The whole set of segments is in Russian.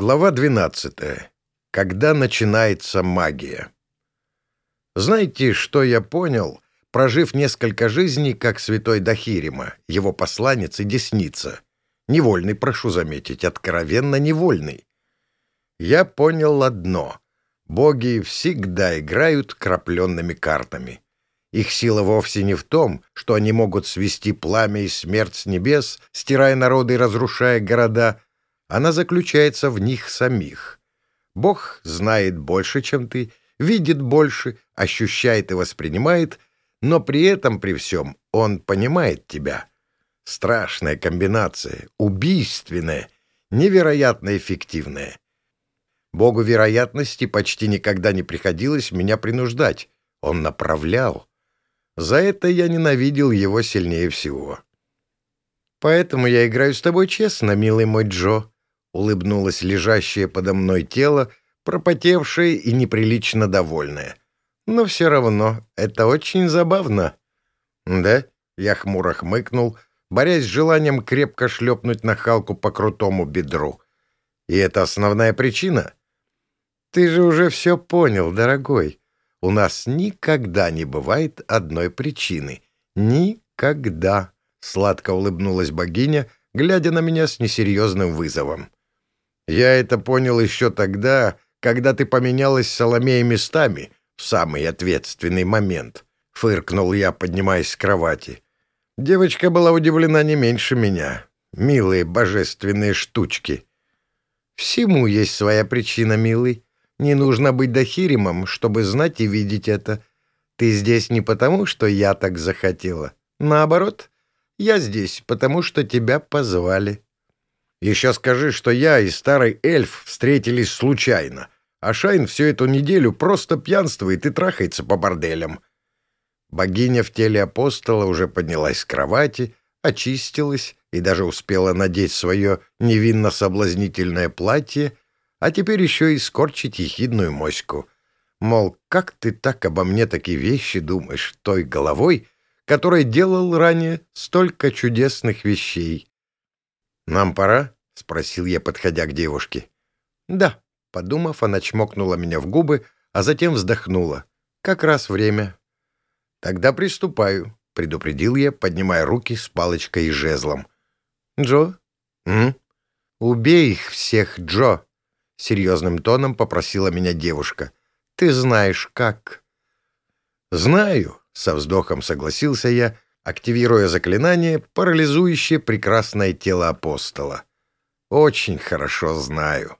Глава 12. Когда начинается магия. Знаете, что я понял, прожив несколько жизней, как святой Дахирима, его посланец и десница? Невольный, прошу заметить, откровенно невольный. Я понял одно. Боги всегда играют крапленными картами. Их сила вовсе не в том, что они могут свести пламя и смерть с небес, стирая народы и разрушая города — она заключается в них самих. Бог знает больше, чем ты, видит больше, ощущает и воспринимает, но при этом, при всем, он понимает тебя. Страшная комбинация, убийственная, невероятно эффективная. Богу вероятности почти никогда не приходилось меня принуждать. Он направлял. За это я ненавидел его сильнее всего. Поэтому я играю с тобой честно, милый мой Джо улыбнулось лежащее подо мной тело, пропотевшее и неприлично довольное. Но все равно это очень забавно. Да, я хмуро хмыкнул, борясь с желанием крепко шлепнуть нахалку по крутому бедру. И это основная причина? Ты же уже все понял, дорогой. У нас никогда не бывает одной причины. Никогда. Сладко улыбнулась богиня, глядя на меня с несерьезным вызовом. Я это понял еще тогда, когда ты поменялась с Соломеей местами в самый ответственный момент. Фыркнул я, поднимаясь с кровати. Девочка была удивлена не меньше меня. Милые божественные штучки. Всему есть своя причина, милый. Не нужно быть дохиримом, чтобы знать и видеть это. Ты здесь не потому, что я так захотела. Наоборот, я здесь, потому что тебя позвали. Еще скажи, что я и старый эльф встретились случайно, а Шайн всю эту неделю просто пьянствует и трахается по борделям». Богиня в теле апостола уже поднялась с кровати, очистилась и даже успела надеть свое невинно-соблазнительное платье, а теперь еще и скорчить ехидную моську. Мол, как ты так обо мне такие вещи думаешь, той головой, которой делал ранее столько чудесных вещей? «Нам пора?» — спросил я, подходя к девушке. «Да», — подумав, она чмокнула меня в губы, а затем вздохнула. «Как раз время». «Тогда приступаю», — предупредил я, поднимая руки с палочкой и жезлом. «Джо?» «М?» «Убей их всех, Джо!» — серьезным тоном попросила меня девушка. «Ты знаешь, как?» «Знаю», — со вздохом согласился я, активируя заклинание, парализующее прекрасное тело апостола. Очень хорошо знаю.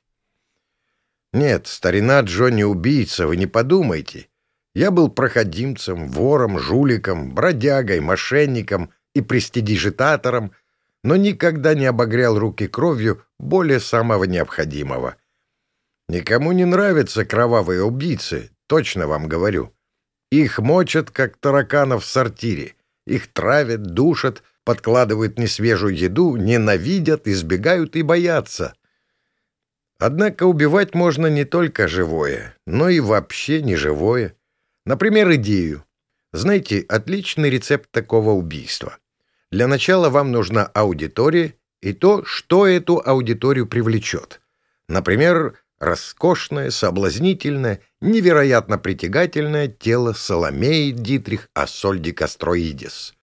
Нет, старина Джо не убийца, вы не подумайте. Я был проходимцем, вором, жуликом, бродягой, мошенником и престидижитатором, но никогда не обогрял руки кровью более самого необходимого. Никому не нравятся кровавые убийцы, точно вам говорю. Их мочат, как тараканов в сортире. Их травят, душат, подкладывают несвежую еду, ненавидят, избегают и боятся. Однако убивать можно не только живое, но и вообще неживое. Например, идею. Знаете, отличный рецепт такого убийства. Для начала вам нужна аудитория и то, что эту аудиторию привлечет. Например, роскошное, соблазнительное, невероятно притягательное тело Соломеи Дитрих Ассольди Кастроидис.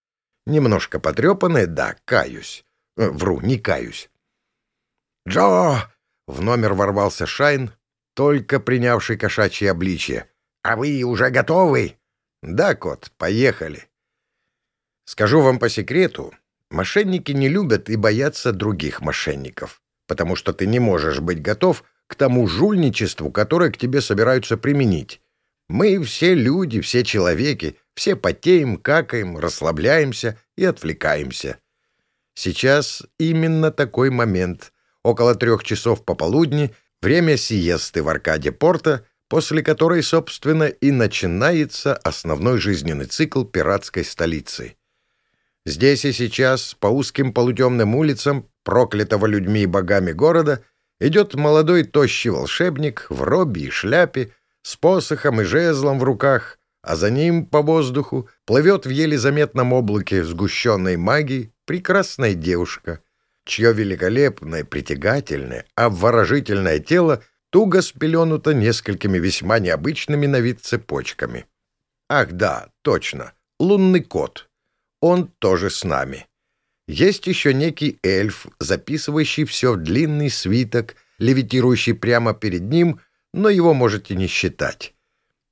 Немножко потрепанное, да, каюсь. Э, вру, не каюсь. «Джо!» — в номер ворвался Шайн, только принявший кошачье обличье. «А вы уже готовы?» «Да, кот, поехали». Скажу вам по секрету, мошенники не любят и боятся других мошенников, потому что ты не можешь быть готов — к тому жульничеству, которое к тебе собираются применить. Мы все люди, все человеки, все потеем, какаем, расслабляемся и отвлекаемся. Сейчас именно такой момент. Около трех часов пополудни, время сиесты в Аркаде Порта, после которой, собственно, и начинается основной жизненный цикл пиратской столицы. Здесь и сейчас, по узким полутемным улицам, проклятого людьми и богами города — идет молодой тощий волшебник в робе и шляпе, с посохом и жезлом в руках, а за ним по воздуху плывет в еле заметном облаке сгущенной магии прекрасная девушка. чье великолепное, притягательное, обворожительное тело туго спеленуто несколькими весьма необычными на вид цепочками. Ах да, точно, лунный кот. Он тоже с нами. Есть еще некий эльф, записывающий все в длинный свиток, левитирующий прямо перед ним, но его можете не считать.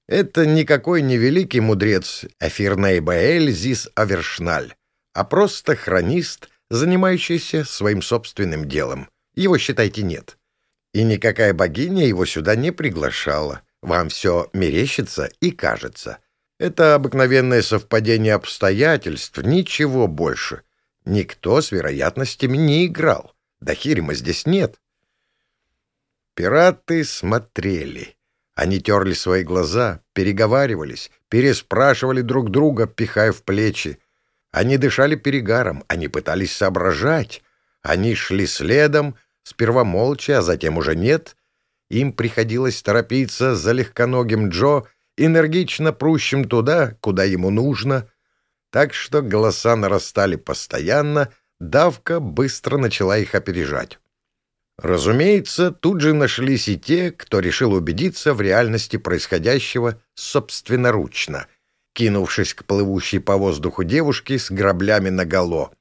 Это никакой не великий мудрец Эфирней Баэль Зис Авершналь, а просто хронист, занимающийся своим собственным делом. Его, считайте, нет. И никакая богиня его сюда не приглашала. Вам все мерещится и кажется. Это обыкновенное совпадение обстоятельств, ничего больше. Никто с вероятностями не играл. Дахирима здесь нет. Пираты смотрели. Они терли свои глаза, переговаривались, переспрашивали друг друга, пихая в плечи. Они дышали перегаром, они пытались соображать. Они шли следом, сперва молча, а затем уже нет. Им приходилось торопиться за легконогим Джо, энергично прущим туда, куда ему нужно. Так что голоса нарастали постоянно, давка быстро начала их опережать. Разумеется, тут же нашлись и те, кто решил убедиться в реальности происходящего собственноручно, кинувшись к плывущей по воздуху девушке с граблями наголо.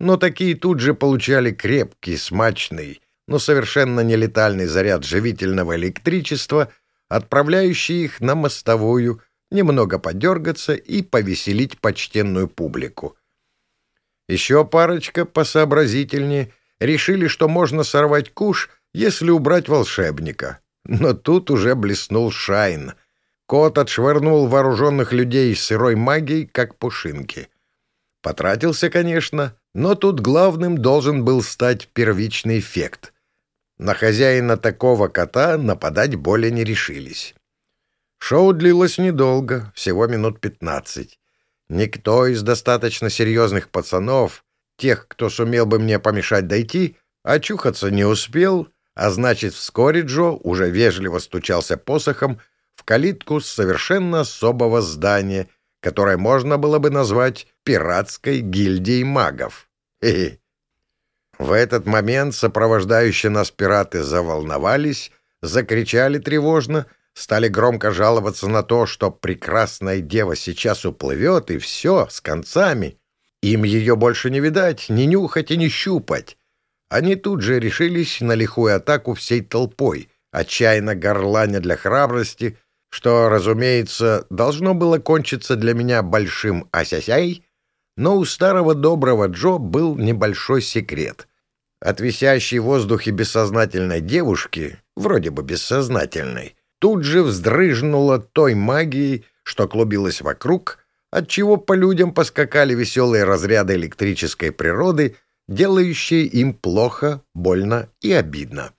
Но такие тут же получали крепкий, смачный, но совершенно нелетальный заряд живительного электричества, отправляющий их на мостовую, немного подергаться и повеселить почтенную публику. Еще парочка посообразительнее — решили, что можно сорвать куш, если убрать волшебника. Но тут уже блеснул Шайн. Кот отшвырнул вооруженных людей сырой магией, как пушинки. Потратился, конечно, но тут главным должен был стать первичный эффект. На хозяина такого кота нападать более не решились. Шоу длилось недолго, всего минут пятнадцать. Никто из достаточно серьезных пацанов тех, кто сумел бы мне помешать дойти, очухаться не успел, а значит, вскоре Джо уже вежливо стучался посохом в калитку совершенно особого здания, которое можно было бы назвать пиратской гильдией магов. Хе -хе. В этот момент сопровождающие нас пираты заволновались, закричали тревожно, стали громко жаловаться на то, что прекрасная дева сейчас уплывет, и все, с концами — им ее больше не видать, ни нюхать и ни щупать. Они тут же решились на лихую атаку всей толпой, отчаянно горланя для храбрости, что, разумеется, должно было кончиться для меня большим асясяй, но у старого доброго Джо был небольшой секрет. От висящей в воздухе бессознательной девушки, вроде бы бессознательной, тут же вздрыжнула той магией, что клубилась вокруг — отчего по людям поскакали веселые разряды электрической природы, делающие им плохо, больно и обидно.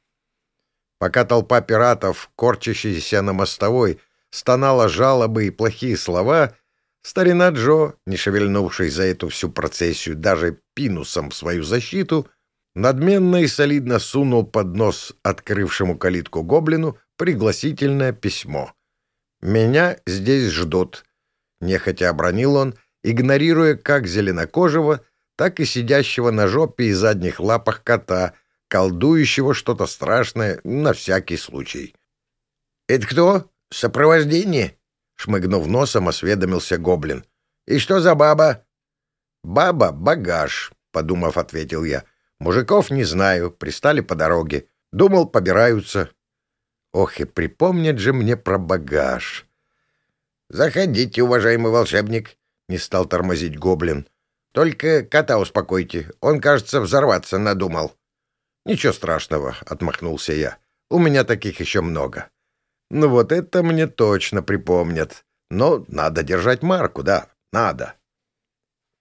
Пока толпа пиратов, корчащаяся на мостовой, стонала жалобы и плохие слова, старина Джо, не шевельнувшись за эту всю процессию даже пинусом в свою защиту, надменно и солидно сунул под нос открывшему калитку гоблину пригласительное письмо. «Меня здесь ждут. Нехотя обронил он, игнорируя как зеленокожего, так и сидящего на жопе и задних лапах кота, колдующего что-то страшное на всякий случай. «Это кто? Сопровождение?» Шмыгнув носом, осведомился гоблин. «И что за баба?» «Баба — багаж», — подумав, ответил я. «Мужиков не знаю, пристали по дороге. Думал, побираются». Ох, и припомнят же мне про багаж. «Заходите, уважаемый волшебник», — не стал тормозить гоблин. «Только кота успокойте, он, кажется, взорваться надумал». «Ничего страшного», — отмахнулся я. «У меня таких еще много». «Ну вот это мне точно припомнят. Но надо держать марку, да, надо».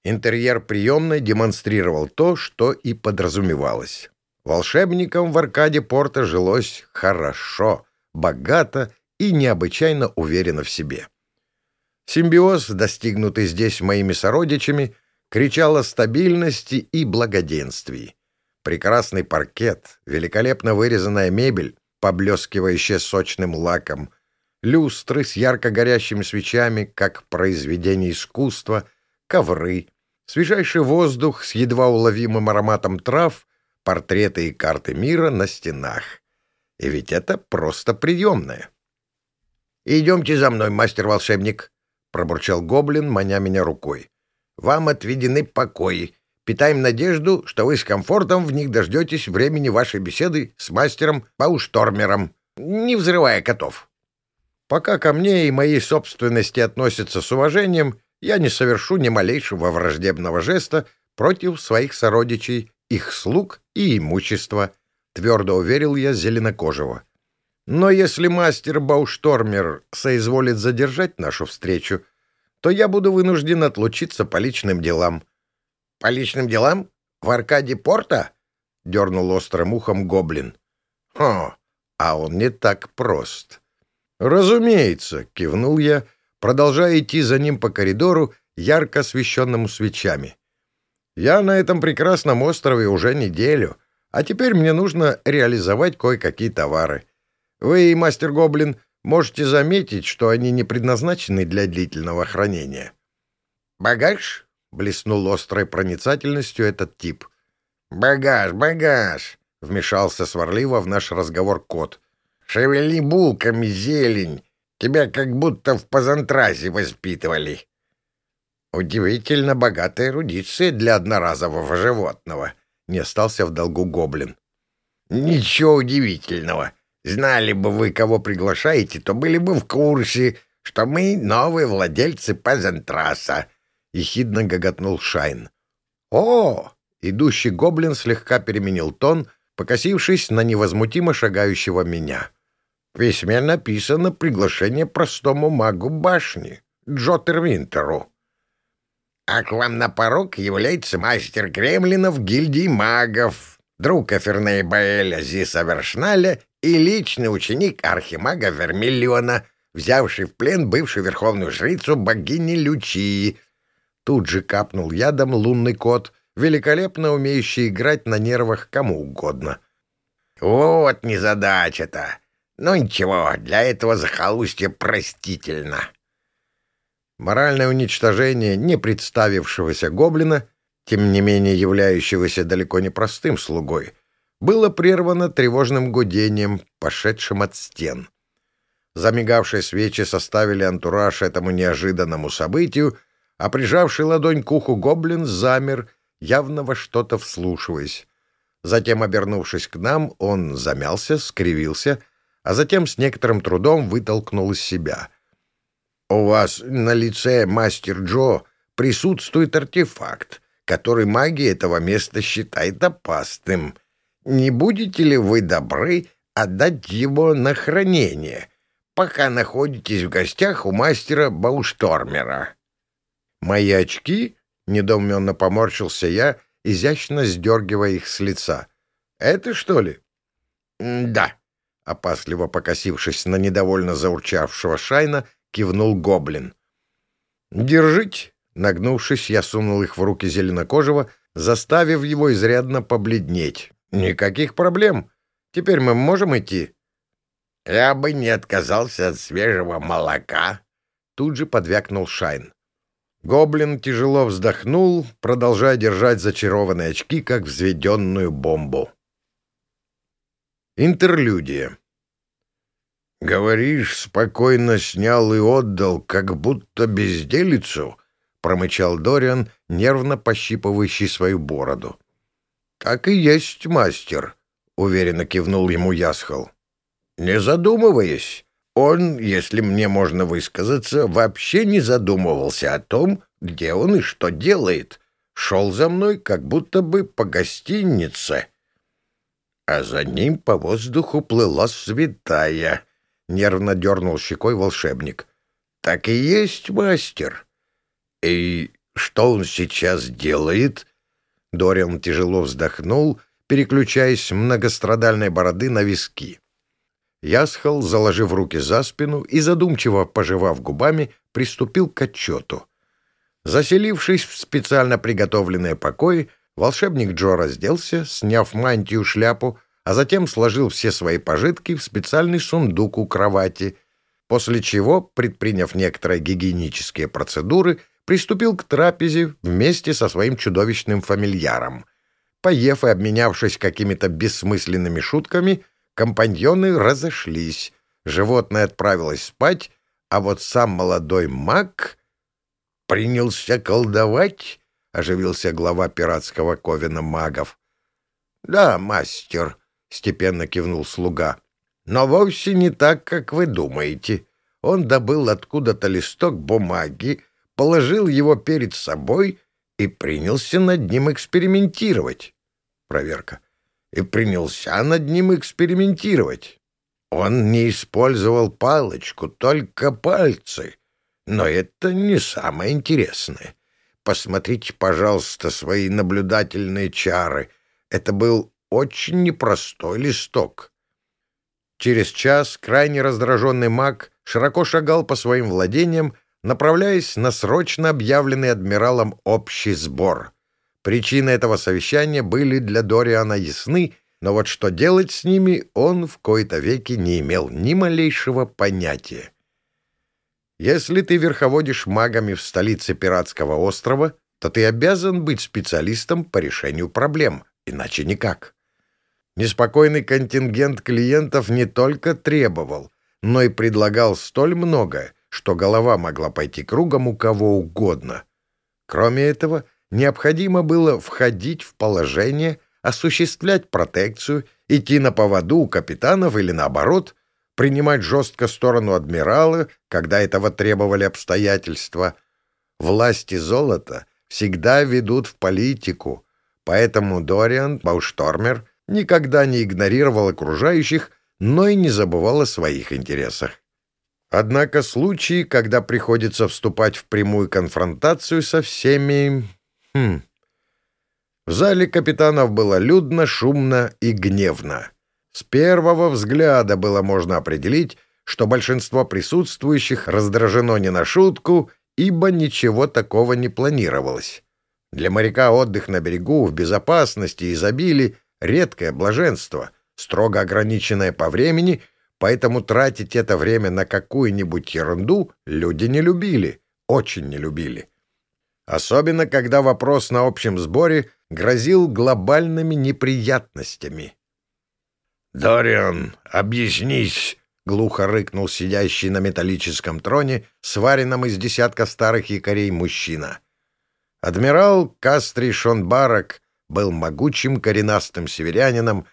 Интерьер приемной демонстрировал то, что и подразумевалось. Волшебникам в аркаде порта жилось хорошо, богато и необычайно уверенно в себе. Симбиоз, достигнутый здесь моими сородичами, кричал о стабильности и благоденствии. Прекрасный паркет, великолепно вырезанная мебель, поблескивающая сочным лаком, люстры с ярко горящими свечами, как произведение искусства, ковры, свежайший воздух с едва уловимым ароматом трав, портреты и карты мира на стенах. И ведь это просто приемная. «Идемте за мной, мастер-волшебник», — пробурчал гоблин, маня меня рукой. «Вам отведены покои. Питаем надежду, что вы с комфортом в них дождетесь времени вашей беседы с мастером Бауштормером, не взрывая котов. Пока ко мне и моей собственности относятся с уважением, я не совершу ни малейшего враждебного жеста против своих сородичей, их слуг и имущества, — твердо уверил я Зеленокожего. Но если мастер Бауштормер соизволит задержать нашу встречу, то я буду вынужден отлучиться по личным делам. — По личным делам? В Аркаде Порта? — дернул острым ухом гоблин. — Хо, а он не так прост. — Разумеется, — кивнул я, продолжая идти за ним по коридору, ярко освещенному свечами. Я на этом прекрасном острове уже неделю, а теперь мне нужно реализовать кое-какие товары. Вы, мастер Гоблин, можете заметить, что они не предназначены для длительного хранения. «Багаж?» — блеснул острой проницательностью этот тип. «Багаж, багаж!» — вмешался сварливо в наш разговор кот. «Шевели булками, зелень! Тебя как будто в пазантразе воспитывали!» «Удивительно богатая эрудиция для одноразового животного», — не остался в долгу гоблин. «Ничего удивительного!» Знали бы вы, кого приглашаете, то были бы в курсе, что мы новые владельцы Пазентраса. — ехидно гоготнул Шайн. «О!» — идущий гоблин слегка переменил тон, покосившись на невозмутимо шагающего меня. В письме написано приглашение простому магу башни, Джотервинтеру. «А к вам на порог является мастер Кремлина в гильдии магов, друг Эферней Баэля Зиса Вершналя и личный ученик архимага Вермиллиона, взявший в плен бывшую верховную жрицу богини Лючии. Тут же капнул ядом лунный кот, великолепно умеющий играть на нервах кому угодно. «Вот незадача-то! Ну ничего, для этого захолустья простительно!» Моральное уничтожение не представившегося гоблина, тем не менее являющегося далеко не простым слугой — было прервано тревожным гудением, пошедшим от стен. Замигавшие свечи составили антураж этому неожиданному событию, а прижавший ладонь к уху гоблин замер, явно во что-то вслушиваясь. Затем, обернувшись к нам, он замялся, скривился, а затем с некоторым трудом вытолкнул из себя. «У вас на лице, мастер Джо, присутствует артефакт, который магия этого места считает опасным не будете ли вы добры отдать его на хранение, пока находитесь в гостях у мастера Бауштормера?» «Мои очки?» — недоуменно поморщился я, изящно сдергивая их с лица. «Это что ли?» «Да», — опасливо покосившись на недовольно заурчавшего Шайна, кивнул гоблин. «Держите!» — нагнувшись, я сунул их в руки зеленокожего, заставив его изрядно побледнеть. «Никаких проблем. Теперь мы можем идти?» «Я бы не отказался от свежего молока», — тут же подвякнул Шайн. Гоблин тяжело вздохнул, продолжая держать зачарованные очки, как взведенную бомбу. Интерлюдия. «Говоришь, спокойно снял и отдал, как будто безделицу?» — промычал Дориан, нервно пощипывающий свою бороду. «Так и есть, мастер», — уверенно кивнул ему Ясхал. «Не задумываясь, он, если мне можно высказаться, вообще не задумывался о том, где он и что делает. Шел за мной, как будто бы по гостинице. А за ним по воздуху плыла святая», — нервно дернул щекой волшебник. «Так и есть, мастер. И что он сейчас делает?» Дориан тяжело вздохнул, переключаясь многострадальной бороды на виски. Ясхал, заложив руки за спину и задумчиво пожевав губами, приступил к отчету. Заселившись в специально приготовленные покои, волшебник Джо разделся, сняв мантию-шляпу, а затем сложил все свои пожитки в специальный сундук у кровати, после чего, предприняв некоторые гигиенические процедуры, приступил к трапезе вместе со своим чудовищным фамильяром. Поев и обменявшись какими-то бессмысленными шутками, компаньоны разошлись. Животное отправилось спать, а вот сам молодой маг принялся колдовать, — оживился глава пиратского ковена магов. — Да, мастер, — степенно кивнул слуга, — но вовсе не так, как вы думаете. Он добыл откуда-то листок бумаги, положил его перед собой и принялся над ним экспериментировать. Проверка. И принялся над ним экспериментировать. Он не использовал палочку, только пальцы. Но это не самое интересное. Посмотрите, пожалуйста, свои наблюдательные чары. Это был очень непростой листок. Через час крайне раздраженный маг широко шагал по своим владениям, направляясь на срочно объявленный адмиралом общий сбор. Причины этого совещания были для Дориана ясны, но вот что делать с ними он в кои-то веки не имел ни малейшего понятия. Если ты верховодишь магами в столице пиратского острова, то ты обязан быть специалистом по решению проблем, иначе никак. Неспокойный контингент клиентов не только требовал, но и предлагал столь много, что голова могла пойти кругом у кого угодно. Кроме этого, необходимо было входить в положение, осуществлять протекцию, идти на поводу у капитанов или наоборот — принимать жестко сторону адмирала, когда этого требовали обстоятельства. Власти золота всегда ведут в политику, поэтому Дориан Бауштормер никогда не игнорировал окружающих, но и не забывал о своих интересах. Однако случаи, когда приходится вступать в прямую конфронтацию со всеми... Хм... В зале капитанов было людно, шумно и гневно. С первого взгляда было можно определить, что большинство присутствующих раздражено не на шутку, ибо ничего такого не планировалось. Для моряка отдых на берегу в безопасности и изобилии — редкое блаженство, строго ограниченное по времени, поэтому тратить это время на какую-нибудь ерунду люди не любили, очень не любили. Особенно, когда вопрос на общем сборе грозил глобальными неприятностями — «Дориан, объяснись!» — глухо рыкнул сидящий на металлическом троне, сваренном из десятка старых якорей мужчина. Адмирал Кастри Шонбарак был могучим коренастым северянином,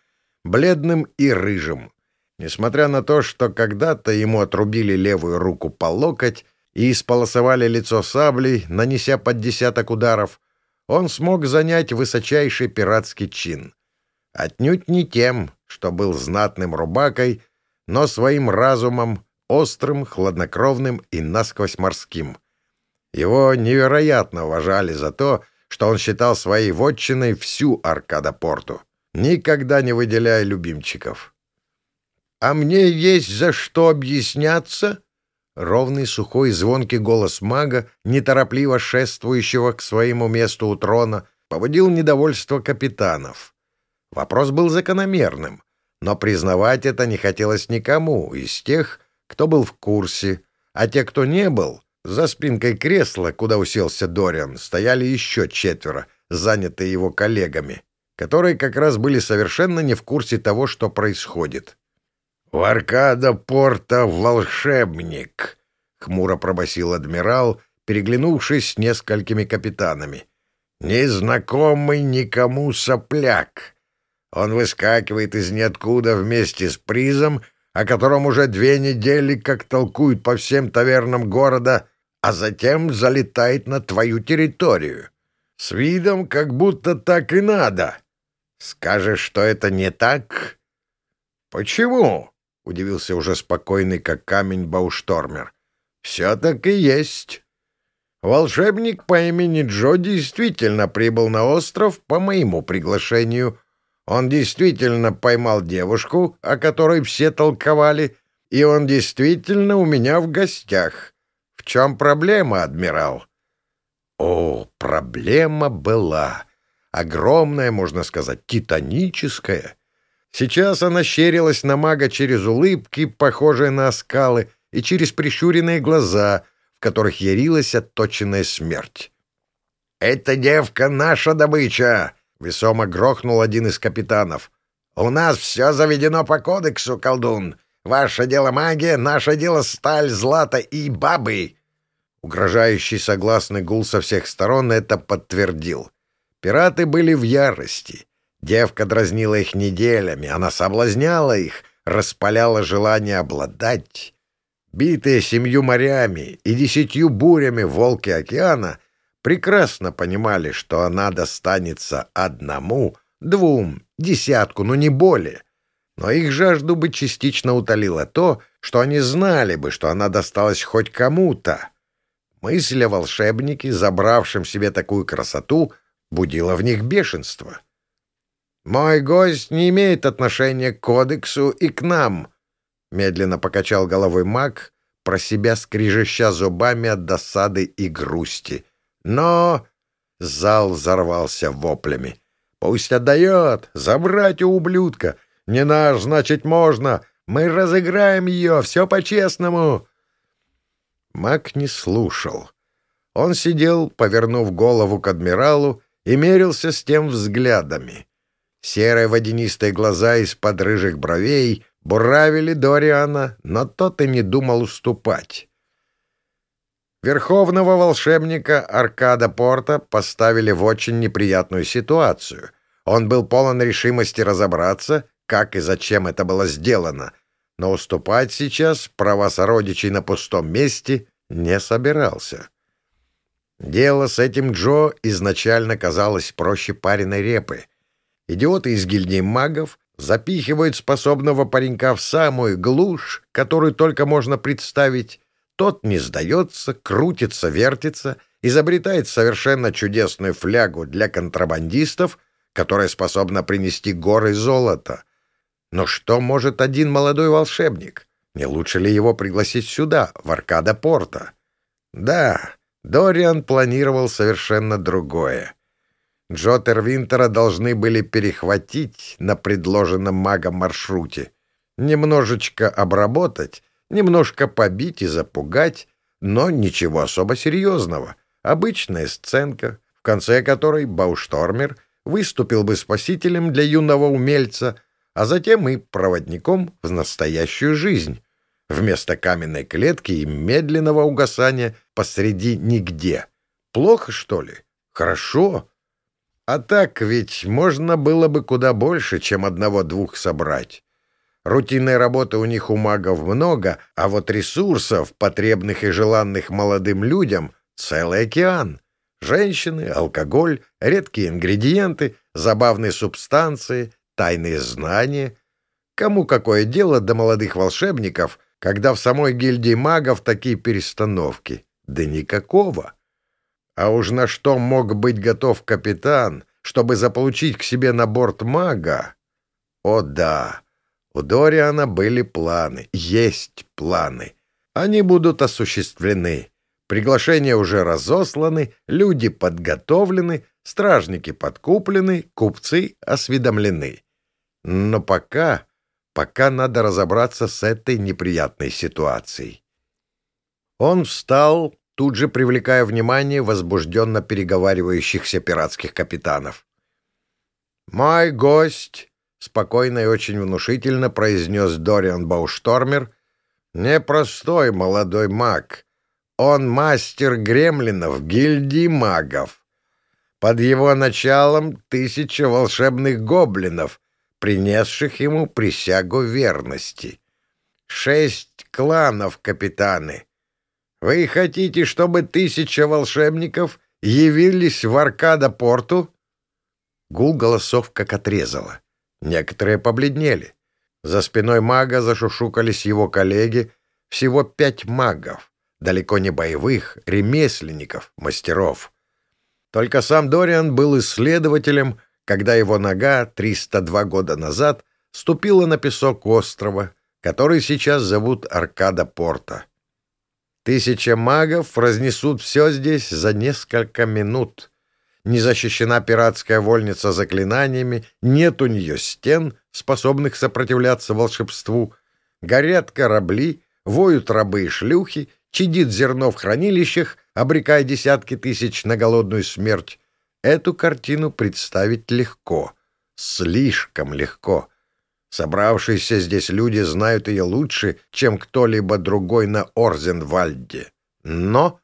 бледным и рыжим. Несмотря на то, что когда-то ему отрубили левую руку по локоть и исполосовали лицо саблей, нанеся под десяток ударов, он смог занять высочайший пиратский чин. Отнюдь не тем, что был знатным рубакой, но своим разумом острым, хладнокровным и насквозь морским. Его невероятно уважали за то, что он считал своей вотчиной всю Аркадопорту, никогда не выделяя любимчиков. «А мне есть за что объясняться?» Ровный, сухой, звонкий голос мага, неторопливо шествующего к своему месту у трона, поводил недовольство капитанов. Вопрос был закономерным, но признавать это не хотелось никому из тех, кто был в курсе, а те, кто не был, за спинкой кресла, куда уселся Дориан, стояли еще четверо, занятые его коллегами, которые как раз были совершенно не в курсе того, что происходит. «В Аркада порта волшебник», — хмуро пробасил адмирал, переглянувшись с несколькими капитанами. «Незнакомый никому сопляк» Он выскакивает из ниоткуда вместе с призом, о котором уже две недели как толкуют по всем тавернам города, а затем залетает на твою территорию. С видом, как будто так и надо. Скажешь, что это не так? Почему? — удивился уже спокойный, как камень Бауштормер. Все так и есть. Волшебник по имени Джо действительно прибыл на остров по моему приглашению — он действительно поймал девушку, о которой все толковали, и он действительно у меня в гостях. В чем проблема, адмирал? О, проблема была. Огромная, можно сказать, титаническая. Сейчас она щерилась на мага через улыбки, похожие на оскалы, и через прищуренные глаза, в которых ярилась отточенная смерть. «Эта девка наша добыча!» — весомо грохнул один из капитанов. «У нас все заведено по кодексу, колдун. Ваше дело магия, наше дело сталь, злато и бабы». Угрожающий согласный гул со всех сторон это подтвердил. Пираты были в ярости. Девка дразнила их неделями, она соблазняла их, распаляла желание обладать. Битые семью морями и десятью бурями волки океана прекрасно понимали, что она достанется одному, двум, десятку, но не более. Но их жажду бы частично утолило то, что они знали бы, что она досталась хоть кому-то. Мысль о волшебнике, забравшем себе такую красоту, будила в них бешенство. «Мой гость не имеет отношения к кодексу и к нам», — медленно покачал головой маг, про себя скрижеща зубами от досады и грусти. «Но...» — зал взорвался воплями. «Пусть отдает! Забрать у ублюдка! Не наш, значит, можно! Мы разыграем ее! Все по-честному!» Мак не слушал. Он сидел, повернув голову к адмиралу, и мерился с тем взглядами. Серые водянистые глаза из-под рыжих бровей буравили Дориана, но тот и не думал уступать. Верховного волшебника Аркада Порта поставили в очень неприятную ситуацию. Он был полон решимости разобраться, как и зачем это было сделано, но уступать сейчас права сородичей на пустом месте не собирался. Дело с этим Джо изначально казалось проще пареной репы. Идиоты из гильдии магов запихивают способного паренька в самую глушь, которую только можно представить. Тот не сдается, крутится, вертится, изобретает совершенно чудесную флягу для контрабандистов, которая способна принести горы золота. Но что может один молодой волшебник? Не лучше ли его пригласить сюда, в Аркада Порта? Да, Дориан планировал совершенно другое. Джо Тервинтера должны были перехватить на предложенном магом маршруте, немножечко обработать, немножко побить и запугать, но ничего особо серьезного. Обычная сценка, в конце которой Бауштормер выступил бы спасителем для юного умельца, а затем и проводником в настоящую жизнь вместо каменной клетки и медленного угасания посреди нигде. Плохо, что ли? Хорошо. А так ведь можно было бы куда больше, чем одного-двух собрать. Рутинной работы у них у магов много, а вот ресурсов, потребных и желанных молодым людям, целый океан. Женщины, алкоголь, редкие ингредиенты, забавные субстанции, тайные знания. Кому какое дело до молодых волшебников — когда в самой гильдии магов такие перестановки? Да никакого. А уж на что мог быть готов капитан, чтобы заполучить к себе на борт мага? О да, у Дориана были планы, есть планы. Они будут осуществлены. Приглашения уже разосланы, люди подготовлены, стражники подкуплены, купцы осведомлены. Но пока пока надо разобраться с этой неприятной ситуацией. Он встал, тут же привлекая внимание возбужденно переговаривающихся пиратских капитанов. «Мой гость», — спокойно и очень внушительно произнес Дориан Бауштормер, — «непростой молодой маг. Он мастер гремлинов, гильдии магов. Под его началом тысяча волшебных гоблинов — принесших ему присягу верности. Шесть кланов, капитаны. Вы хотите, чтобы тысяча волшебников явились в Аркада-порту? Гул голосов как отрезало. Некоторые побледнели. За спиной мага зашушукались его коллеги. Всего пять магов. Далеко не боевых, ремесленников, мастеров. Только сам Дориан был исследователем, когда его нога 302 года назад ступила на песок острова, который сейчас зовут Аркада Порта. Тысяча магов разнесут все здесь за несколько минут. Не защищена пиратская вольница заклинаниями, нет у нее стен, способных сопротивляться волшебству. Горят корабли, воют рабы и шлюхи, чадит зерно в хранилищах, обрекая десятки тысяч на голодную смерть. Эту картину представить легко, слишком легко. Собравшиеся здесь люди знают ее лучше, чем кто-либо другой на Орзенвальде. Но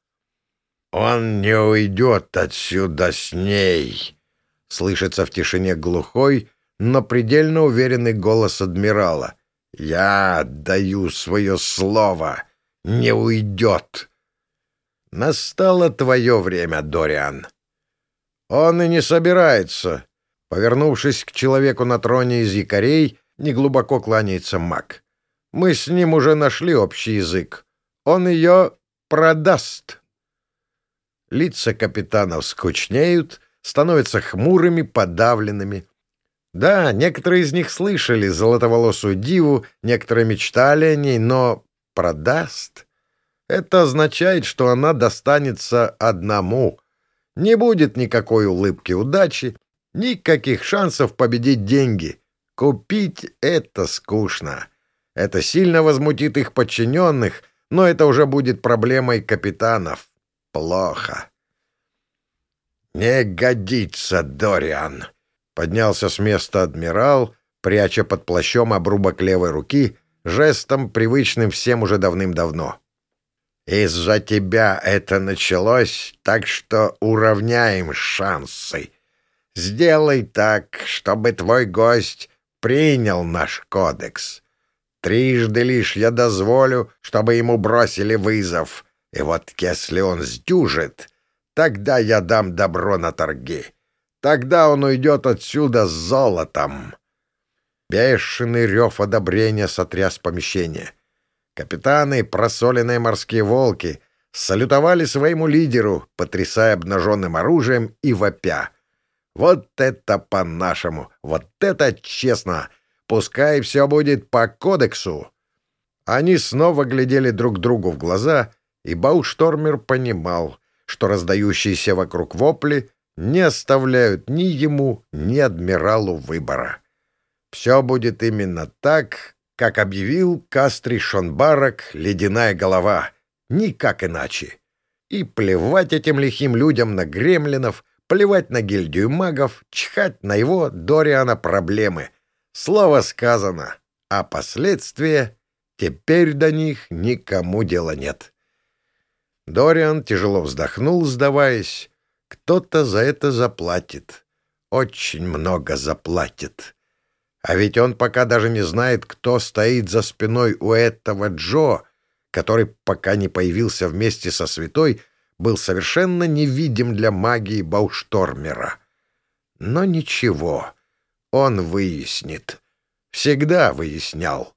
он не уйдет отсюда с ней. Слышится в тишине глухой, но предельно уверенный голос адмирала. «Я отдаю свое слово. Не уйдет». «Настало твое время, Дориан». «Он и не собирается». Повернувшись к человеку на троне из якорей, неглубоко кланяется маг. «Мы с ним уже нашли общий язык. Он ее продаст». Лица капитанов скучнеют, становятся хмурыми, подавленными. Да, некоторые из них слышали золотоволосую диву, некоторые мечтали о ней, но продаст. Это означает, что она достанется одному. Не будет никакой улыбки удачи, никаких шансов победить деньги. Купить — это скучно. Это сильно возмутит их подчиненных, но это уже будет проблемой капитанов. Плохо. «Не годится, Дориан!» Поднялся с места адмирал, пряча под плащом обрубок левой руки, жестом, привычным всем уже давным-давно. «Из-за тебя это началось, так что уравняем шансы. Сделай так, чтобы твой гость принял наш кодекс. Трижды лишь я дозволю, чтобы ему бросили вызов, и вот если он сдюжит, Тогда я дам добро на торги. Тогда он уйдет отсюда с золотом. Бешеный рев одобрения сотряс помещение. Капитаны, просоленные морские волки, салютовали своему лидеру, потрясая обнаженным оружием и вопя. Вот это по-нашему, вот это честно! Пускай все будет по кодексу. Они снова глядели друг другу в глаза, и Бауштормер понимал — что раздающиеся вокруг вопли не оставляют ни ему, ни адмиралу выбора. Все будет именно так, как объявил Кастри Шонбарак «Ледяная голова», никак иначе. И плевать этим лихим людям на гремлинов, плевать на гильдию магов, чхать на его, Дориана, проблемы. Слово сказано, а последствия теперь до них никому дела нет. Дориан тяжело вздохнул, сдаваясь. Кто-то за это заплатит. Очень много заплатит. А ведь он пока даже не знает, кто стоит за спиной у этого Джо, который, пока не появился вместе со святой, был совершенно невидим для магии Бауштормера. Но ничего, он выяснит. Всегда выяснял.